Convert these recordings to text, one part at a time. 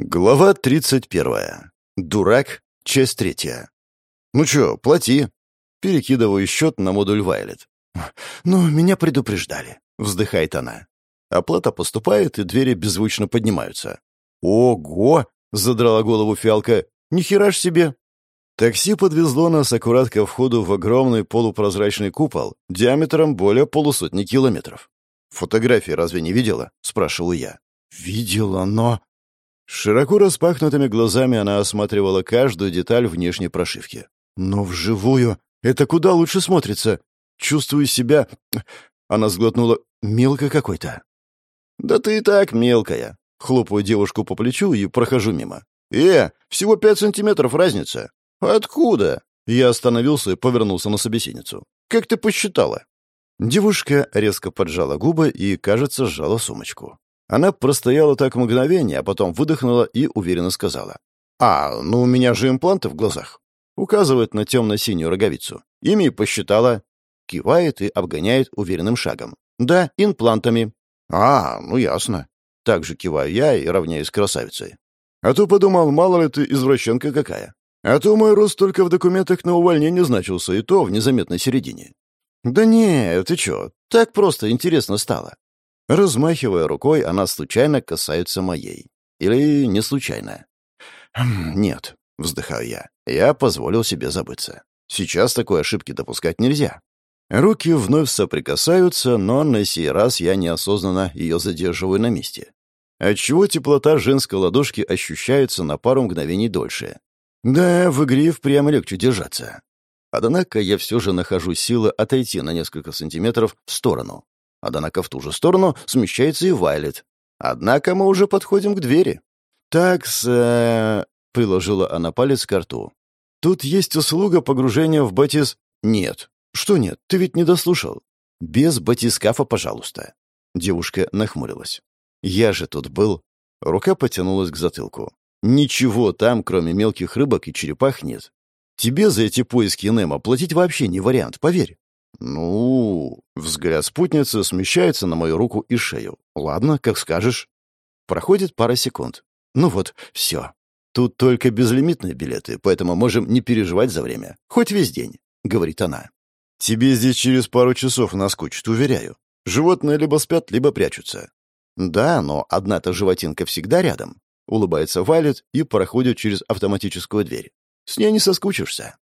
Глава 31. Дурак. Часть третья. «Ну чё, плати». Перекидываю счет на модуль Вайлет. «Ну, меня предупреждали», — вздыхает она. Оплата поступает, и двери беззвучно поднимаются. «Ого!» — задрала голову фиалка. «Нихера ж себе!» Такси подвезло нас аккурат ко входу в огромный полупрозрачный купол диаметром более полусотни километров. «Фотографии разве не видела?» — спрашиваю я. «Видела, но...» Широко распахнутыми глазами она осматривала каждую деталь внешней прошивки. «Но вживую это куда лучше смотрится. Чувствую себя...» Она сглотнула. «Мелко какой-то». «Да ты и так мелкая». Хлопаю девушку по плечу и прохожу мимо. «Э, всего пять сантиметров разница». «Откуда?» Я остановился и повернулся на собеседницу. «Как ты посчитала?» Девушка резко поджала губы и, кажется, сжала сумочку. Она простояла так мгновение, а потом выдохнула и уверенно сказала. «А, ну у меня же импланты в глазах». Указывает на темно-синюю роговицу. Ими посчитала. Кивает и обгоняет уверенным шагом. «Да, имплантами». «А, ну ясно». Так же киваю я и равняюсь красавицей. А то подумал, мало ли ты извращенка какая. А то мой рост только в документах на увольнение значился, и то в незаметной середине. «Да не, ты чё, так просто интересно стало. Размахивая рукой, она случайно касается моей. Или не случайно? «Хм, «Нет», — вздыхаю я, — «я позволил себе забыться. Сейчас такой ошибки допускать нельзя». Руки вновь соприкасаются, но на сей раз я неосознанно ее задерживаю на месте. Отчего теплота женской ладошки ощущается на пару мгновений дольше. Да, в игре впрямь легче держаться. Однако я все же нахожу силы отойти на несколько сантиметров в сторону. Однако в ту же сторону смещается и Вайлет. Однако мы уже подходим к двери. «Так, с...» э... — приложила она палец к рту. «Тут есть услуга погружения в батис...» «Нет». «Что нет? Ты ведь не дослушал». «Без батискафа, пожалуйста». Девушка нахмурилась. «Я же тут был». Рука потянулась к затылку. «Ничего там, кроме мелких рыбок и черепах, нет. Тебе за эти поиски Немо платить вообще не вариант, поверь. «Ну...» — взгляд спутницы смещается на мою руку и шею. «Ладно, как скажешь». Проходит пара секунд. «Ну вот, все. Тут только безлимитные билеты, поэтому можем не переживать за время. Хоть весь день», — говорит она. «Тебе здесь через пару часов наскучит, уверяю. Животные либо спят, либо прячутся». «Да, но одна-то животинка всегда рядом», — улыбается Вайлет и проходит через автоматическую дверь. «С ней не соскучишься».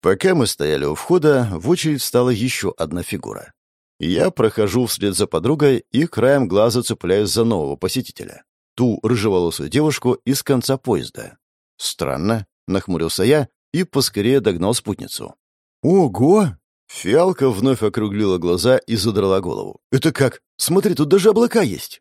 Пока мы стояли у входа, в очередь стала еще одна фигура. Я прохожу вслед за подругой и краем глаза цепляюсь за нового посетителя. Ту рыжеволосую девушку из конца поезда. Странно, нахмурился я и поскорее догнал спутницу. «Ого!» Фиалка вновь округлила глаза и задрала голову. «Это как? Смотри, тут даже облака есть!»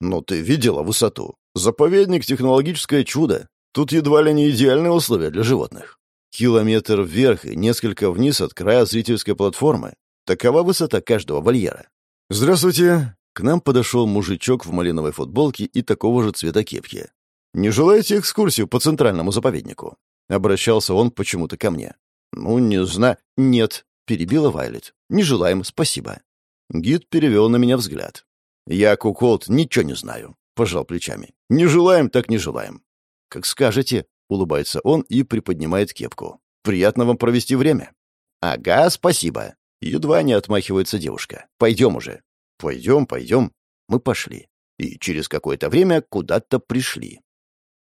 «Ну, ты видела высоту. Заповедник — технологическое чудо. Тут едва ли не идеальные условия для животных. Километр вверх и несколько вниз от края зрительской платформы. Такова высота каждого вольера. «Здравствуйте!» К нам подошел мужичок в малиновой футболке и такого же цвета кепки. «Не желаете экскурсию по центральному заповеднику?» Обращался он почему-то ко мне. «Ну, не знаю. Нет», — перебила Вайлет. «Не желаем, спасибо». Гид перевел на меня взгляд. «Я, Куколт, ничего не знаю», — пожал плечами. «Не желаем, так не желаем». «Как скажете», — улыбается он и приподнимает кепку. «Приятно вам провести время». «Ага, спасибо». Едва не отмахивается девушка. «Пойдем уже». «Пойдем, пойдем». Мы пошли. И через какое-то время куда-то пришли.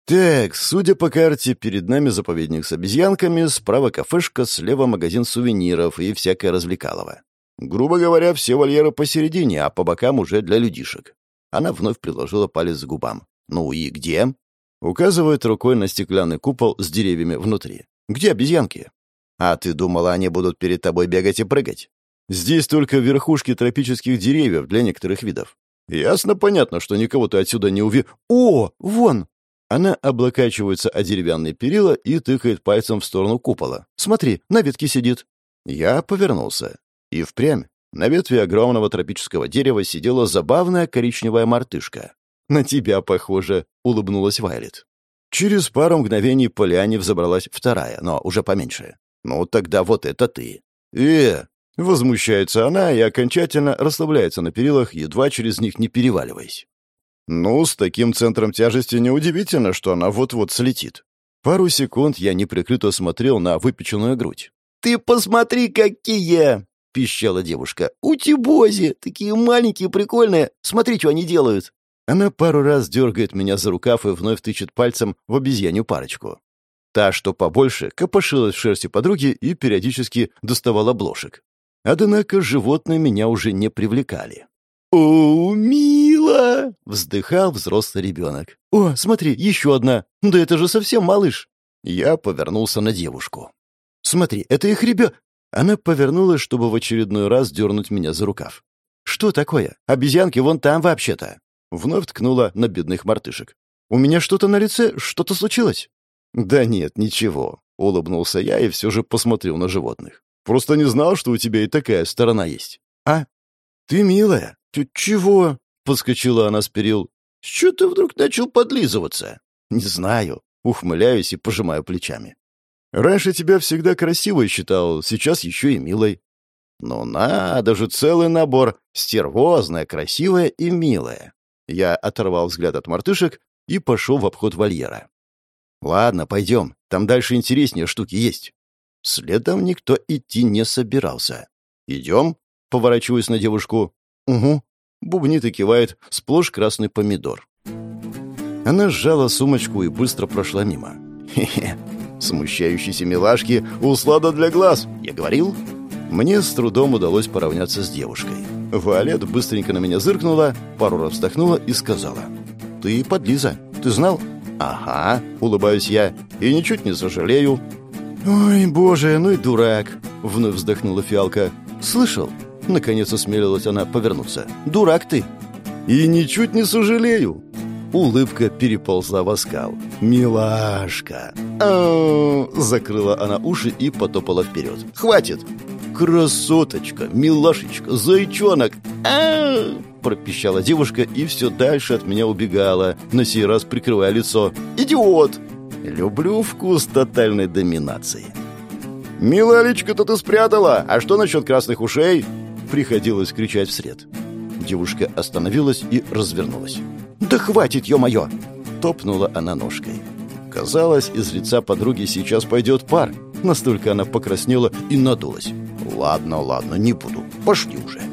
Так, судя по карте, перед нами заповедник с обезьянками, справа кафешка, слева магазин сувениров и всякое развлекалово. Грубо говоря, все вольеры посередине, а по бокам уже для людишек. Она вновь приложила палец к губам. «Ну и где?» Указывает рукой на стеклянный купол с деревьями внутри. «Где обезьянки?» «А ты думала, они будут перед тобой бегать и прыгать?» «Здесь только верхушки тропических деревьев для некоторых видов. Ясно понятно, что никого ты отсюда не уви... О, вон!» Она облокачивается о деревянные перила и тыкает пальцем в сторону купола. «Смотри, на ветке сидит». Я повернулся. И впрямь на ветви огромного тропического дерева сидела забавная коричневая мартышка. «На тебя похоже», — улыбнулась Вайлет. Через пару мгновений поляне взобралась вторая, но уже поменьше. «Ну, тогда вот это ты». «Э!» — возмущается она и окончательно расслабляется на перилах, едва через них не переваливаясь. Ну, с таким центром тяжести неудивительно, что она вот-вот слетит. Пару секунд я неприкрыто смотрел на выпеченную грудь. «Ты посмотри, какие!» — пищала девушка. «Утибози! Такие маленькие, прикольные! Смотри, что они делают!» Она пару раз дергает меня за рукав и вновь тычет пальцем в обезьянью парочку. Та, что побольше, копошилась в шерсти подруги и периодически доставала блошек. Однако животные меня уже не привлекали. «О, мило!» — вздыхал взрослый ребенок. «О, смотри, еще одна! Да это же совсем малыш!» Я повернулся на девушку. «Смотри, это их ребё...» Она повернулась, чтобы в очередной раз дернуть меня за рукав. «Что такое? Обезьянки вон там вообще-то!» Вновь ткнула на бедных мартышек. «У меня что-то на лице? Что-то случилось?» «Да нет, ничего», — улыбнулся я и все же посмотрел на животных. «Просто не знал, что у тебя и такая сторона есть». «А? Ты милая?» «Ты чего?» — подскочила она с перил. «С чего ты вдруг начал подлизываться?» «Не знаю». Ухмыляюсь и пожимаю плечами. «Раньше тебя всегда красивой считал, сейчас еще и милой». «Ну надо же, целый набор. Стервозная, красивая и милая». Я оторвал взгляд от мартышек и пошел в обход вольера. «Ладно, пойдем. Там дальше интереснее штуки есть». Следом никто идти не собирался. «Идем?» — поворачиваюсь на девушку. «Угу», — бубнит и кивает, сплошь красный помидор. Она сжала сумочку и быстро прошла мимо. «Хе-хе, смущающиеся милашки, услада для глаз, я говорил?» Мне с трудом удалось поравняться с девушкой. Вуалет быстренько на меня зыркнула, пару раз вздохнула и сказала. «Ты подлиза, ты знал?» «Ага», — улыбаюсь я, — «и ничуть не сожалею». «Ой, боже, ну и дурак», — вновь вздохнула фиалка. «Слышал? Наконец осмелилась она повернуться. «Дурак ты!» «И ничуть не сожалею!» Улыбка переползла в оскал. «Милашка!» Закрыла она уши и потопала вперед. «Хватит!» «Красоточка! Милашечка! Зайчонок!» пропищала девушка и все дальше от меня убегала, на сей раз прикрывая лицо. «Идиот!» Люблю вкус тотальной доминации. «Милалечка-то ты спрятала! А что насчет красных ушей?» Приходилось кричать вслед. Девушка остановилась и развернулась. «Да хватит, ё-моё!» Топнула она ножкой. Казалось, из лица подруги сейчас пойдет пар. Настолько она покраснела и надулась. «Ладно, ладно, не буду. Пошли уже».